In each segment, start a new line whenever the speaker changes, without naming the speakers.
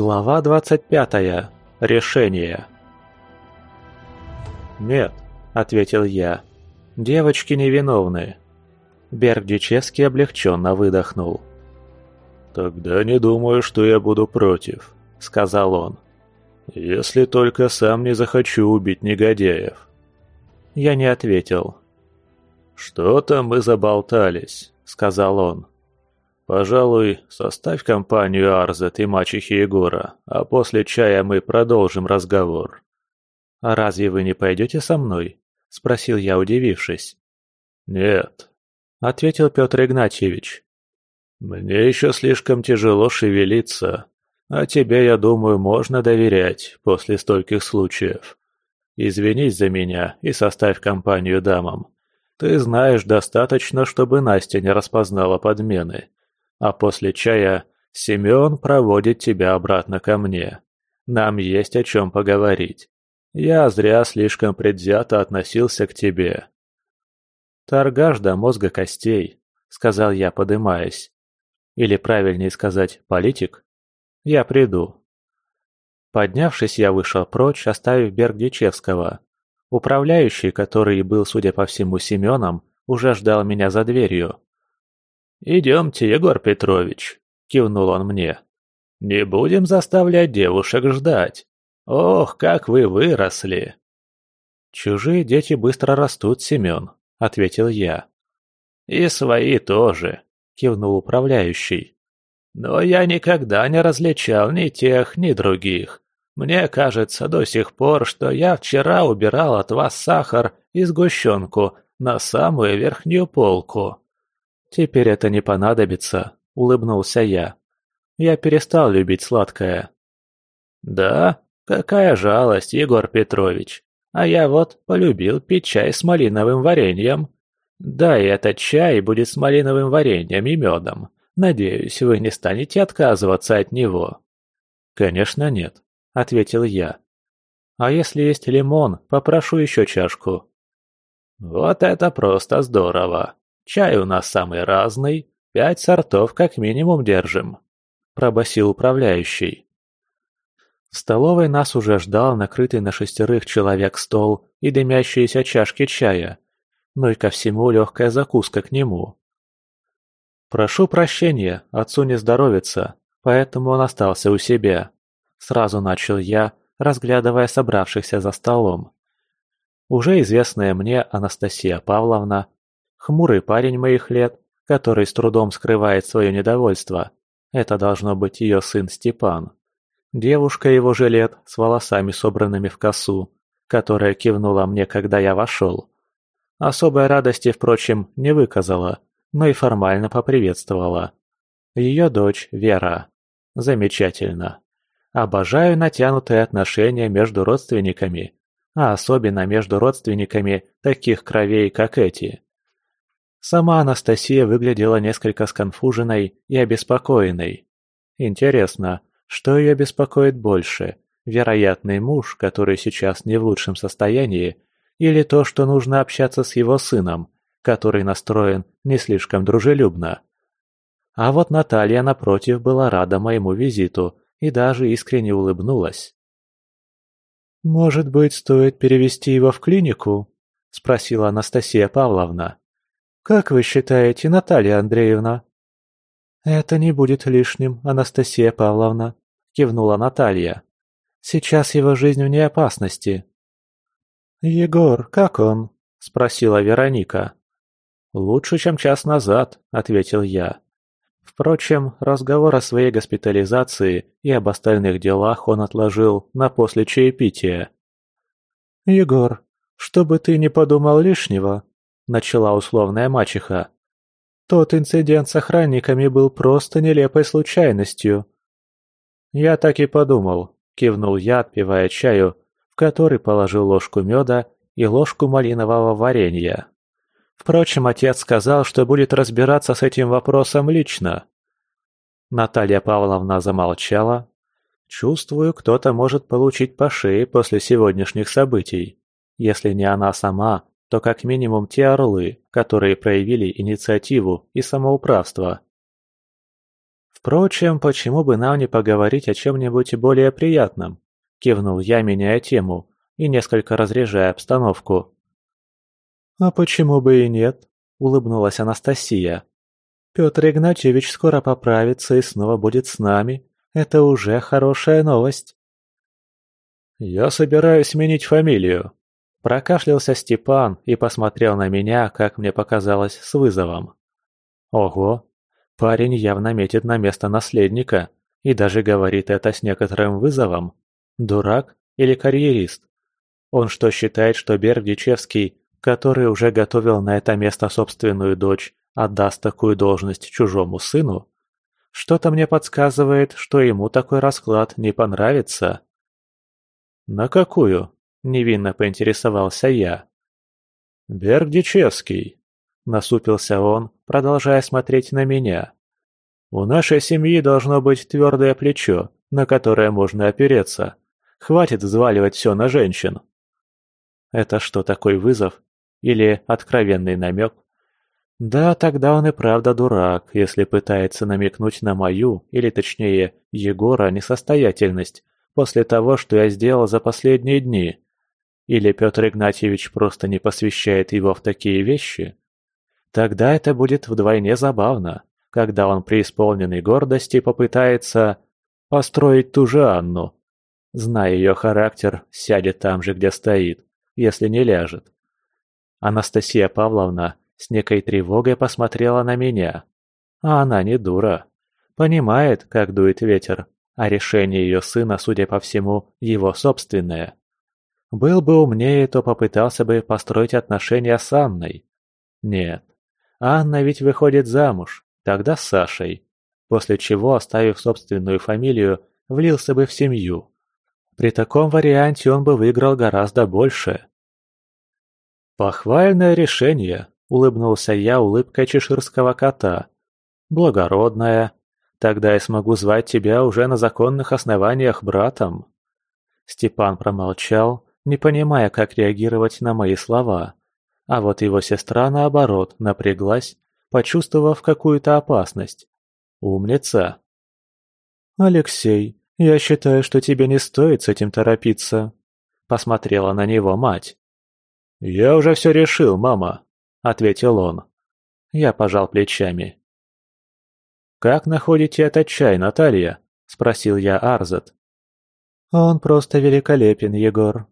Глава 25. Решение. «Нет», — ответил я. «Девочки невиновны». Берг-Дичевский облегченно выдохнул.
«Тогда не думаю, что я буду против», — сказал он. «Если только сам не захочу убить негодяев».
Я не ответил.
«Что-то мы заболтались», — сказал он. «Пожалуй, составь компанию Арзет и мачехи Егора, а после чая мы продолжим разговор».
«А разве вы не пойдете со мной?» – спросил я, удивившись.
«Нет», –
ответил Петр Игнатьевич.
«Мне еще слишком тяжело шевелиться, а тебе, я думаю, можно доверять после стольких случаев. Извинись за меня и составь компанию дамам. Ты знаешь достаточно, чтобы Настя не распознала подмены а после чая Семен проводит тебя обратно ко мне. Нам есть о чем поговорить. Я зря слишком предвзято относился к тебе».
«Торгаш до мозга костей», — сказал я, подымаясь. «Или правильнее сказать, политик? Я приду». Поднявшись, я вышел прочь, оставив Бергдичевского. Управляющий, который был, судя по всему, Семеном, уже ждал меня за дверью.
«Идемте, Егор Петрович», — кивнул он мне. «Не будем заставлять девушек ждать. Ох, как вы выросли!»
«Чужие дети быстро растут, Семен», — ответил я.
«И свои тоже», — кивнул управляющий. «Но я никогда не различал ни тех, ни других. Мне кажется до сих пор, что я вчера убирал от вас сахар и сгущенку на самую верхнюю полку».
«Теперь это не понадобится», — улыбнулся я. «Я перестал любить сладкое».
«Да? Какая жалость, Егор Петрович. А я вот полюбил пить чай с малиновым вареньем. Да, и этот чай будет с малиновым вареньем и медом. Надеюсь, вы не станете отказываться от него».
«Конечно нет», — ответил я. «А если есть лимон, попрошу еще чашку».
«Вот это просто здорово!» Чай у нас самый разный, пять сортов как минимум держим», – пробасил управляющий.
В столовой нас уже ждал накрытый на шестерых человек стол и дымящиеся чашки чая, ну и ко всему легкая закуска к нему. «Прошу прощения, отцу не здоровится, поэтому он остался у себя», – сразу начал я, разглядывая собравшихся за столом. Уже известная мне Анастасия Павловна Хмурый парень моих лет, который с трудом скрывает свое недовольство. Это должно быть ее сын Степан. Девушка его же лет, с волосами собранными в косу, которая кивнула мне, когда я вошел. Особой радости, впрочем, не выказала, но и формально поприветствовала. Ее дочь Вера. Замечательно. Обожаю натянутые отношения между родственниками, а особенно между родственниками таких кровей, как эти. Сама Анастасия выглядела несколько сконфуженной и обеспокоенной. Интересно, что ее беспокоит больше? Вероятный муж, который сейчас не в лучшем состоянии, или то, что нужно общаться с его сыном, который настроен не слишком дружелюбно? А вот Наталья, напротив, была рада моему визиту и даже искренне улыбнулась. «Может быть, стоит перевести его в клинику?» – спросила Анастасия Павловна. Как вы считаете, Наталья Андреевна?» «Это не будет лишним, Анастасия Павловна», — кивнула Наталья. «Сейчас его жизнь вне опасности». «Егор, как он?» — спросила Вероника. «Лучше, чем час назад», — ответил я. Впрочем, разговор о своей госпитализации и об остальных делах он отложил на после чаепития. «Егор, чтобы ты не подумал лишнего, начала условная мачеха. Тот инцидент с охранниками был просто нелепой случайностью. Я так и подумал, кивнул я, отпивая чаю, в который положил ложку меда и ложку малинового варенья. Впрочем, отец сказал, что будет разбираться с этим вопросом лично. Наталья Павловна замолчала. Чувствую, кто-то может получить по шее после сегодняшних событий. Если не она сама, то как минимум те орлы, которые проявили инициативу и самоуправство. «Впрочем, почему бы нам не поговорить о чем-нибудь более приятном?» – кивнул я, меняя тему и несколько разряжая обстановку. «А почему бы и нет?» – улыбнулась Анастасия. «Петр Игнатьевич скоро поправится и снова будет с нами. Это уже хорошая новость».
«Я собираюсь сменить фамилию», –
прокашлялся Степан и посмотрел на меня, как мне показалось, с вызовом. «Ого, Парень явно метит на место наследника и даже говорит это с некоторым вызовом. Дурак или карьерист? Он что, считает, что Берг Дичевский, который уже готовил на это место собственную дочь, отдаст такую должность чужому сыну? Что-то мне подсказывает, что ему такой расклад не понравится. «На какую?» – невинно поинтересовался я.
«Берг Дичевский»,
Насупился он, продолжая смотреть на меня.
«У нашей семьи должно быть твердое плечо, на которое можно опереться. Хватит взваливать все на женщин».
Это что, такой вызов? Или откровенный намек? Да, тогда он и правда дурак, если пытается намекнуть на мою, или точнее, Егора, несостоятельность, после того, что я сделал за последние дни. Или Петр Игнатьевич просто не посвящает его в такие вещи? Тогда это будет вдвойне забавно, когда он преисполненный гордости попытается построить ту же Анну. Зная ее характер, сядет там же, где стоит, если не ляжет. Анастасия Павловна с некой тревогой посмотрела на меня. А она не дура. Понимает, как дует ветер, а решение ее сына, судя по всему, его собственное. Был бы умнее, то попытался бы построить отношения с Анной. Нет, Анна ведь выходит замуж, тогда с Сашей, после чего, оставив собственную фамилию, влился бы в семью. При таком варианте он бы выиграл гораздо больше. «Похвальное решение», — улыбнулся я улыбкой чеширского кота. «Благородное. Тогда я смогу звать тебя уже на законных основаниях братом». Степан промолчал, не понимая, как реагировать на мои слова. А вот его сестра, наоборот, напряглась, почувствовав какую-то опасность. Умница. «Алексей, я считаю, что тебе не стоит с этим торопиться», — посмотрела на него мать.
«Я уже все решил, мама», — ответил он.
Я пожал плечами. «Как находите этот чай, Наталья?» — спросил я Арзат. «Он просто великолепен, Егор».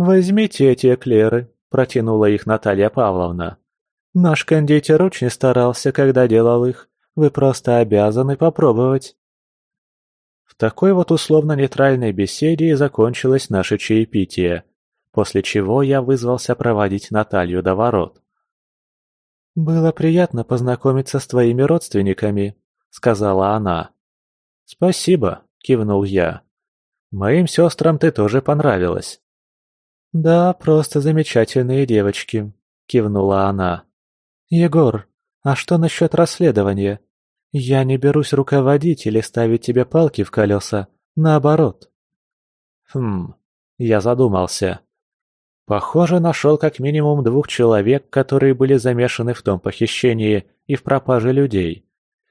«Возьмите эти эклеры», Протянула их Наталья Павловна. «Наш кондитер очень старался, когда делал их. Вы просто обязаны попробовать». В такой вот условно-нейтральной беседе и закончилось наше чаепитие, после чего я вызвался проводить Наталью до ворот. «Было приятно познакомиться с твоими родственниками», — сказала она. «Спасибо», — кивнул я. «Моим сестрам ты тоже понравилась». «Да, просто замечательные девочки», — кивнула она. «Егор, а что насчет расследования? Я не берусь руководить или ставить тебе палки в колеса, наоборот». «Хм...» — я задумался. Похоже, нашел как минимум двух человек, которые были замешаны в том похищении и в пропаже людей.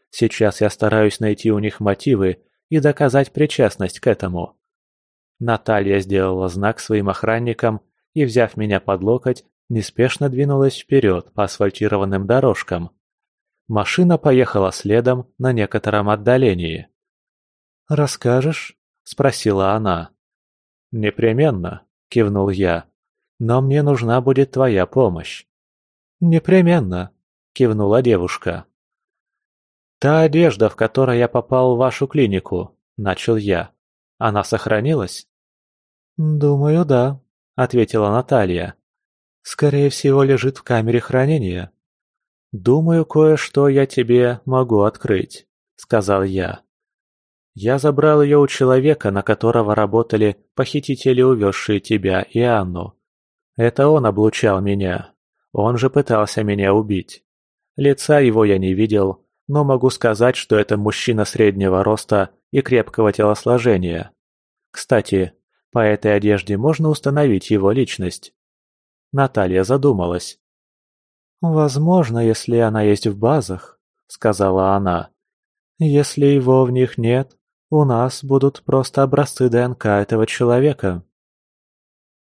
Сейчас я стараюсь найти у них мотивы и доказать причастность к этому. Наталья сделала знак своим охранникам и, взяв меня под локоть, неспешно двинулась вперед по асфальтированным дорожкам. Машина поехала следом на некотором отдалении. «Расскажешь?» – спросила она. «Непременно», – кивнул я. «Но мне нужна будет твоя помощь». «Непременно», – кивнула девушка. «Та одежда, в которой я попал в вашу клинику», – начал я. «Она сохранилась?» «Думаю, да», — ответила Наталья. «Скорее всего, лежит в камере хранения». «Думаю, кое-что я тебе могу открыть», — сказал я. «Я забрал ее у человека, на которого работали похитители, увезшие тебя и Анну. Это он облучал меня. Он же пытался меня убить. Лица его я не видел, но могу сказать, что это мужчина среднего роста и крепкого телосложения. Кстати, по этой одежде можно установить его личность. Наталья задумалась. «Возможно, если она есть в базах», — сказала она. Если его в них нет, у нас будут просто образцы ДНК этого человека.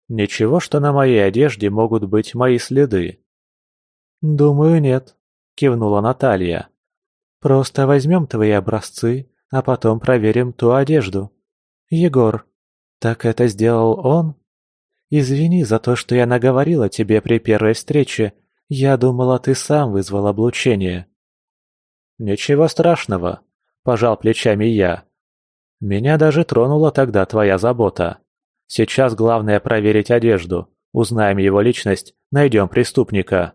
Ничего, что на моей одежде могут быть мои следы. Думаю, нет, кивнула Наталья. Просто возьмем твои образцы, а потом проверим ту одежду. Егор, так это сделал он? Извини за то, что я наговорила тебе при первой встрече. Я думала, ты сам вызвал облучение. Ничего страшного, пожал плечами я. Меня даже тронула тогда твоя забота. Сейчас главное проверить одежду. Узнаем его личность, найдем преступника.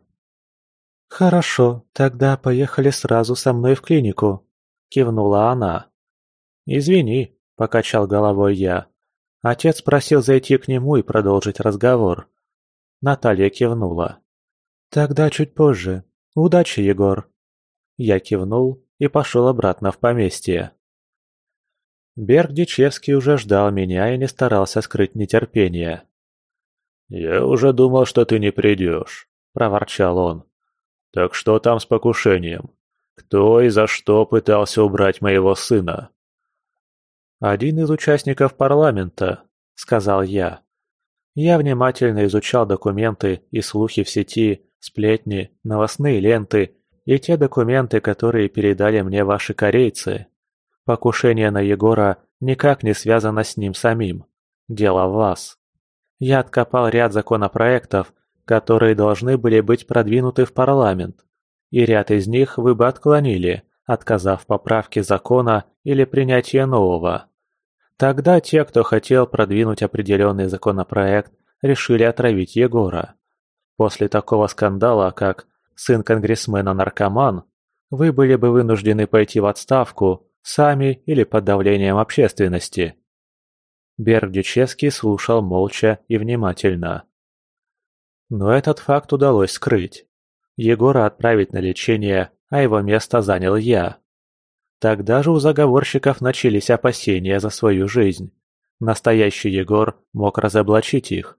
Хорошо, тогда поехали сразу со мной в клинику, кивнула она. Извини, покачал головой я. Отец просил зайти к нему и продолжить разговор. Наталья кивнула. «Тогда чуть позже. Удачи, Егор!» Я кивнул и пошел обратно в поместье. Берг Дичевский уже ждал меня и не старался скрыть нетерпение.
«Я уже думал, что ты не придешь», — проворчал он. «Так что там с покушением? Кто и за что пытался убрать моего сына?»
«Один из участников парламента», — сказал я. Я внимательно изучал документы и слухи в сети, сплетни, новостные ленты и те документы, которые передали мне ваши корейцы. Покушение на Егора никак не связано с ним самим. Дело в вас. Я откопал ряд законопроектов, которые должны были быть продвинуты в парламент, и ряд из них вы бы отклонили, отказав поправке закона или принятия нового. Тогда те, кто хотел продвинуть определенный законопроект, решили отравить Егора. После такого скандала, как «сын конгрессмена-наркоман», вы были бы вынуждены пойти в отставку, сами или под давлением общественности. Бердючевский слушал молча и внимательно. Но этот факт удалось скрыть. Егора отправить на лечение, а его место занял я. Тогда же у заговорщиков начались опасения за свою жизнь. Настоящий Егор мог разоблачить их.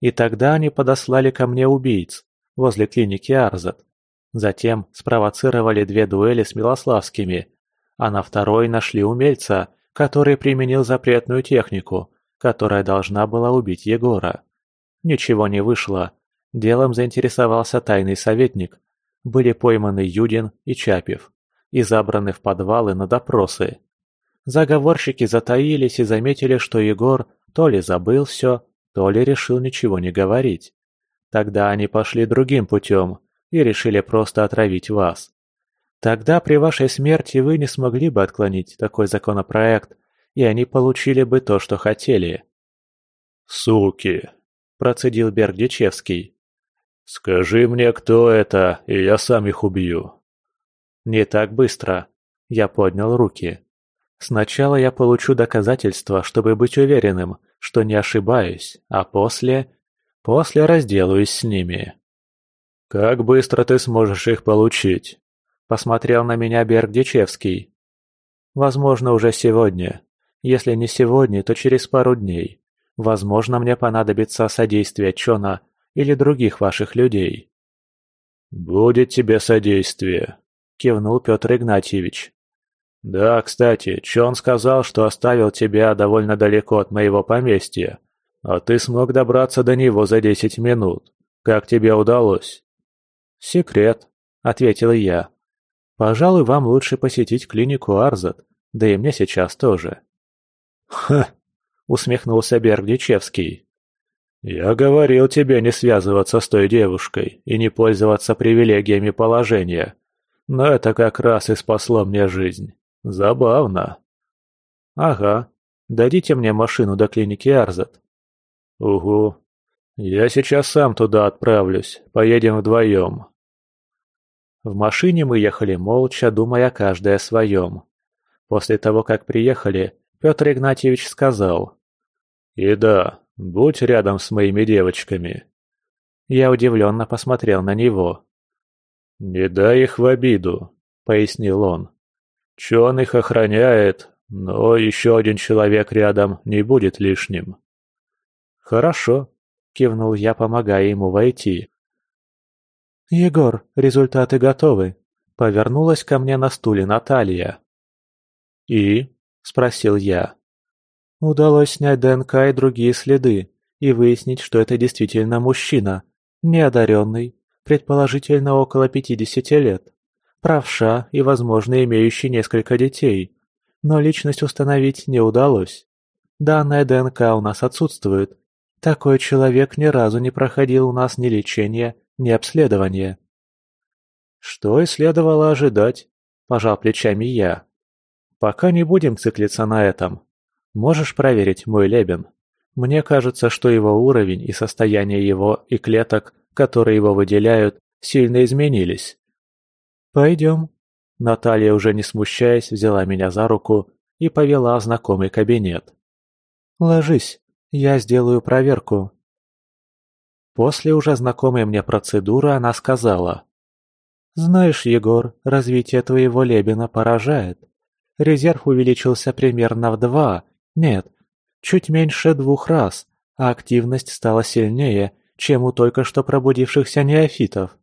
И тогда они подослали ко мне убийц возле клиники Арзат. Затем спровоцировали две дуэли с Милославскими, а на второй нашли умельца, который применил запретную технику, которая должна была убить Егора. Ничего не вышло. Делом заинтересовался тайный советник. Были пойманы Юдин и Чапев и забраны в подвалы на допросы. Заговорщики затаились и заметили, что Егор то ли забыл все, то ли решил ничего не говорить. Тогда они пошли другим путем и решили просто отравить вас. Тогда при вашей смерти вы не смогли бы отклонить такой законопроект, и они получили бы то, что хотели.
«Суки!» – процедил
Берг-Дичевский.
«Скажи мне, кто это, и я сам их убью».
«Не так быстро». Я поднял руки. «Сначала я получу доказательства, чтобы быть уверенным, что не ошибаюсь, а после... После разделаюсь с ними».
«Как быстро ты сможешь их получить?»
Посмотрел на меня Берг Дичевский. «Возможно, уже сегодня. Если не сегодня, то через пару дней. Возможно, мне понадобится содействие Чона или других ваших людей».
«Будет тебе содействие»,
кивнул Петр Игнатьевич.
«Да, кстати, Чон сказал, что оставил тебя довольно далеко от моего поместья, а ты смог добраться до него за десять минут. Как тебе удалось?»
«Секрет», — ответил я. «Пожалуй, вам лучше посетить клинику Арзат, да и мне сейчас тоже».
«Ха!»
— усмехнулся Берг-Дичевский.
«Я говорил тебе не связываться с той девушкой и не пользоваться привилегиями положения. Но это как раз и спасло мне жизнь. Забавно.
Ага. Дадите мне машину до клиники Арзат.
Угу. Я сейчас сам туда отправлюсь. Поедем вдвоем.
В машине мы ехали молча, думая каждый о своем. После того, как приехали, Петр Игнатьевич сказал.
«И да, будь рядом с моими девочками».
Я удивленно посмотрел на него.
«Не дай их в обиду», — пояснил он. «Чон их охраняет, но еще один человек рядом не будет лишним».
«Хорошо», — кивнул я, помогая ему войти. «Егор, результаты готовы», — повернулась ко мне на стуле Наталья. «И?» – спросил я. Удалось снять ДНК и другие следы и выяснить, что это действительно мужчина, неодаренный, предположительно около 50 лет, правша и, возможно, имеющий несколько детей. Но личность установить не удалось. Данная ДНК у нас отсутствует. Такой человек ни разу не проходил у нас ни лечения, ни обследования. Что и следовало ожидать, пожал плечами я. Пока не будем циклиться на этом. Можешь проверить мой Лебен? Мне кажется, что его уровень и состояние его и клеток, которые его выделяют, сильно изменились. Пойдем. Наталья, уже не смущаясь, взяла меня за руку и повела в знакомый кабинет. «Ложись, я сделаю проверку». После уже знакомой мне процедуры она сказала. «Знаешь, Егор, развитие твоего Лебена поражает. Резерв увеличился примерно в два, нет, чуть меньше двух раз, а активность стала сильнее, чем у только что пробудившихся неофитов.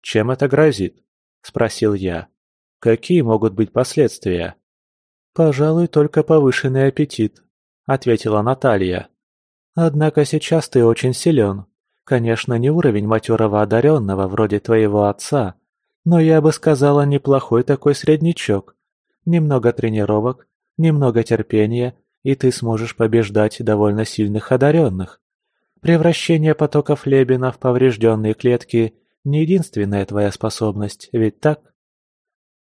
«Чем это грозит?» – спросил я. «Какие могут быть последствия?» «Пожалуй, только повышенный аппетит», – ответила Наталья. «Однако сейчас ты очень силен. Конечно, не уровень матерого одаренного, вроде твоего отца, но я бы сказала, неплохой такой среднячок. Немного тренировок, немного терпения, и ты сможешь побеждать довольно сильных одаренных. Превращение потоков Лебена в поврежденные клетки – не единственная твоя способность, ведь так?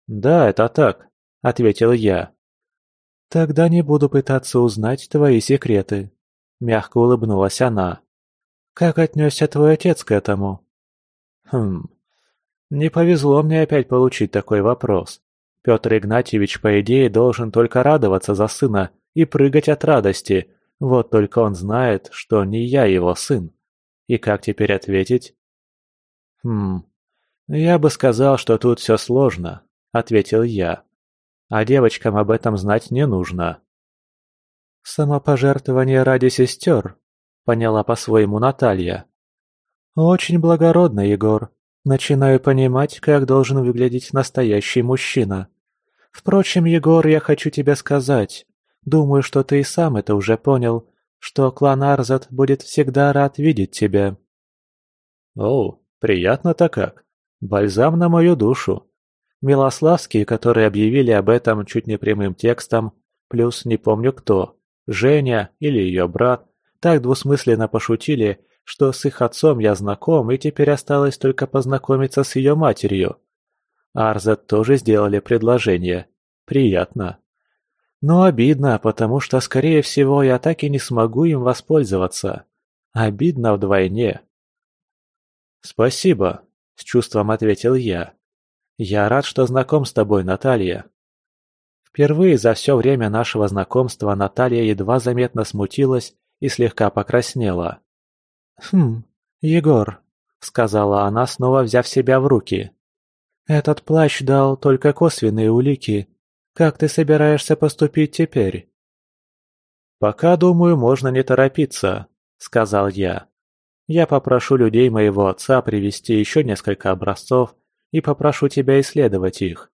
«Да, это так», – ответил я. «Тогда не буду пытаться узнать твои секреты», – мягко улыбнулась она. «Как отнесся твой отец к этому?» «Хм, не повезло мне опять получить такой вопрос. Петр Игнатьевич, по идее, должен только радоваться за сына и прыгать от радости, вот только он знает, что не я его сын. И как теперь ответить? «Хм, я бы сказал, что тут все сложно», — ответил я. «А девочкам об этом знать не нужно». «Самопожертвование ради сестер», — поняла по-своему Наталья. «Очень благородно, Егор. Начинаю понимать, как должен выглядеть настоящий мужчина. Впрочем, Егор, я хочу тебе сказать, думаю, что ты и сам это уже понял, что клан Арзат будет всегда рад видеть тебя». «О, приятно-то как. Бальзам на мою душу». Милославские, которые объявили об этом чуть не прямым текстом, плюс не помню кто, Женя или ее брат, так двусмысленно пошутили, что с их отцом я знаком и теперь осталось только познакомиться с ее матерью. Арзет тоже сделали предложение. Приятно. Но обидно, потому что, скорее всего, я так и не смогу им воспользоваться. Обидно вдвойне. «Спасибо», — с чувством ответил я. «Я рад, что знаком с тобой, Наталья». Впервые за все время нашего знакомства Наталья едва заметно смутилась и слегка покраснела. «Хм, Егор», — сказала она, снова взяв себя в руки. «Этот плащ дал только косвенные улики. Как ты собираешься поступить теперь?» «Пока, думаю, можно не торопиться», — сказал я. «Я попрошу людей моего отца привезти еще несколько образцов и попрошу тебя исследовать их».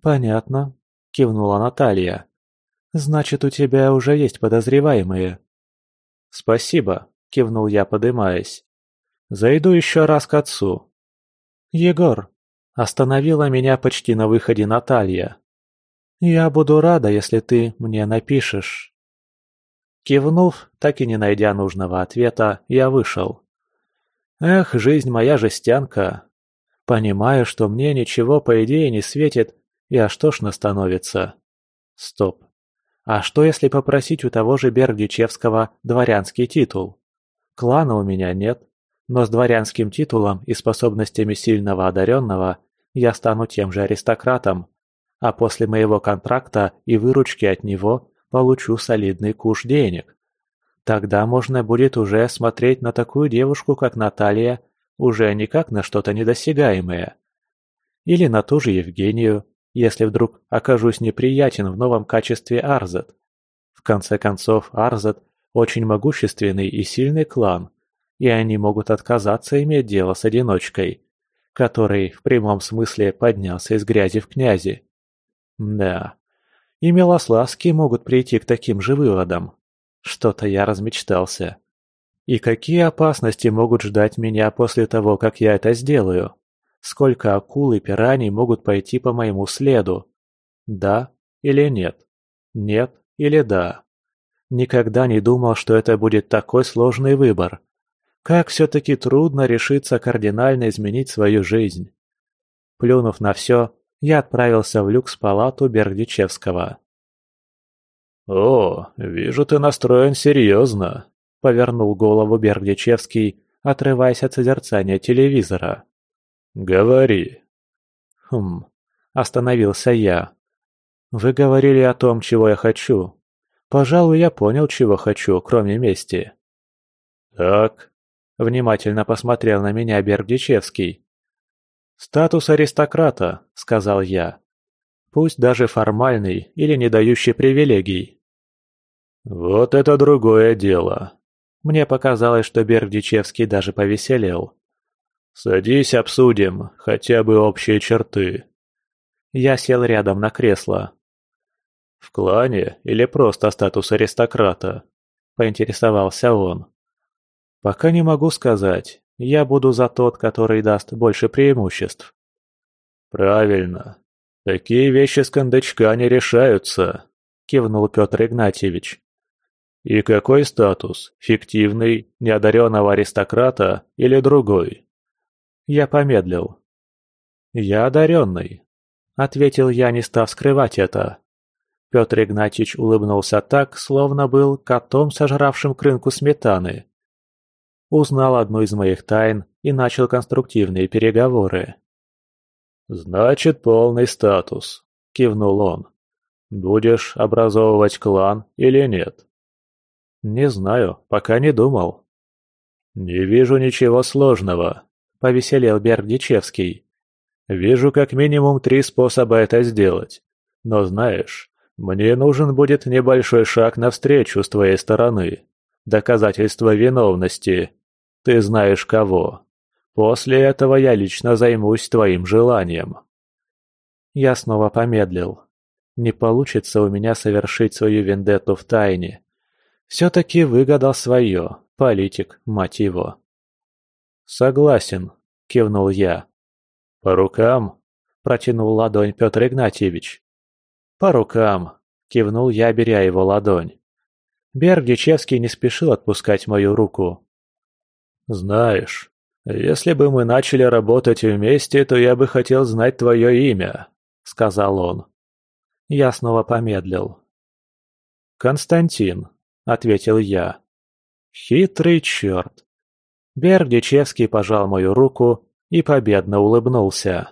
«Понятно», — кивнула Наталья. «Значит, у тебя уже есть подозреваемые». «Спасибо», — кивнул я, подымаясь. «Зайду еще раз к отцу». «Егор», Остановила меня почти на выходе Наталья. «Я буду рада, если ты мне напишешь». Кивнув, так и не найдя нужного ответа, я вышел. Эх, жизнь моя жестянка. Понимаю, что мне ничего по идее не светит, и аж тошно становится. Стоп. А что если попросить у того же Бердичевского дворянский титул? Клана у меня нет, но с дворянским титулом и способностями сильного одаренного я стану тем же аристократом, а после моего контракта и выручки от него получу солидный куш денег. Тогда можно будет уже смотреть на такую девушку, как Наталья, уже не как на что-то недосягаемое. Или на ту же Евгению, если вдруг окажусь неприятен в новом качестве Арзет. В конце концов, Арзет – очень могущественный и сильный клан, и они могут отказаться иметь дело с одиночкой – который в прямом смысле поднялся из грязи в князи. Да, И Милославские могут прийти к таким же выводам. Что-то я размечтался. И какие опасности могут ждать меня после того, как я это сделаю? Сколько акул и пираний могут пойти по моему следу? Да или нет? Нет или да? Никогда не думал, что это будет такой сложный выбор. Как все-таки трудно решиться кардинально изменить свою жизнь. Плюнув на все, я отправился в люкс-палату Бердичевского.
«О, вижу, ты настроен серьезно», — повернул голову Бердичевский, отрываясь от созерцания телевизора. «Говори».
«Хм...» — остановился я. «Вы говорили о том, чего я хочу. Пожалуй, я понял, чего хочу, кроме мести».
«Так?»
— внимательно посмотрел на меня Бердичевский. «Статус аристократа», — сказал я. «Пусть даже формальный или не дающий привилегий».
«Вот это другое дело».
Мне показалось, что Бердичевский даже повеселел.
«Садись, обсудим, хотя бы общие черты».
Я сел рядом на кресло.
«В клане или просто статус аристократа?» – поинтересовался он.
«Пока не могу сказать. Я буду за тот, который даст больше преимуществ».
«Правильно. Такие вещи с кондачка не решаются», – кивнул Петр Игнатьевич. «И какой статус? Фиктивный, неодаренного аристократа или другой?»
Я помедлил. «Я одаренный», — ответил я, не став скрывать это. Петр Игнатьевич улыбнулся так, словно был котом, сожравшим крынку сметаны. Узнал одну из моих тайн и начал конструктивные переговоры.
«Значит, полный статус», — кивнул он. «Будешь образовывать клан или нет?»
«Не знаю, пока не думал».
«Не вижу ничего сложного», – повеселел Бердичевский. «Вижу как минимум три способа это сделать. Но знаешь, мне нужен будет небольшой шаг навстречу с твоей стороны. Доказательство виновности. Ты знаешь кого. После этого я лично займусь твоим желанием».
Я снова помедлил. Не получится у меня совершить свою вендетту в тайне. Все-таки выгадал свое, политик, мать его.
«Согласен», — кивнул я.
«По рукам?» — протянул ладонь Петр Игнатьевич. «По рукам», — кивнул я, беря его ладонь. Бердичевский не спешил отпускать мою руку.
«Знаешь, если бы мы начали работать вместе, то я бы хотел знать твое имя», — сказал он.
Я снова помедлил. «Константин», — ответил я. «Хитрый черт. Бердичевский пожал мою руку и победно улыбнулся.